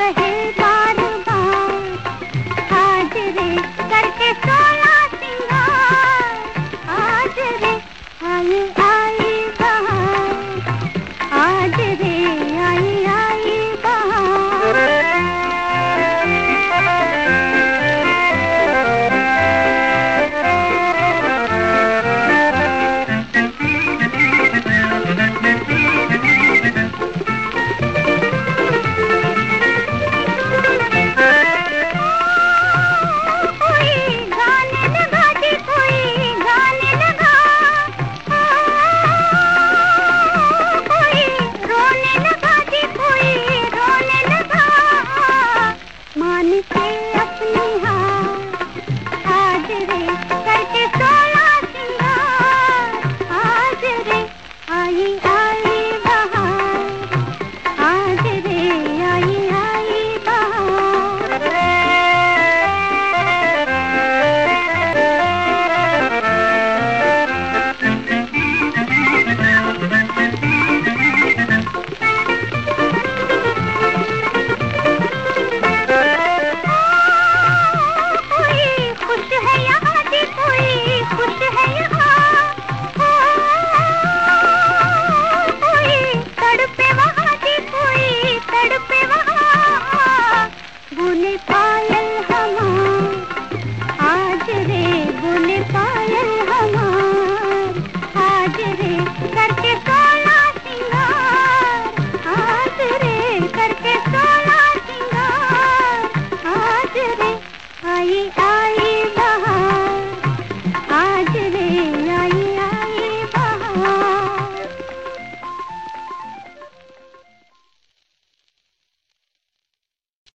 दिल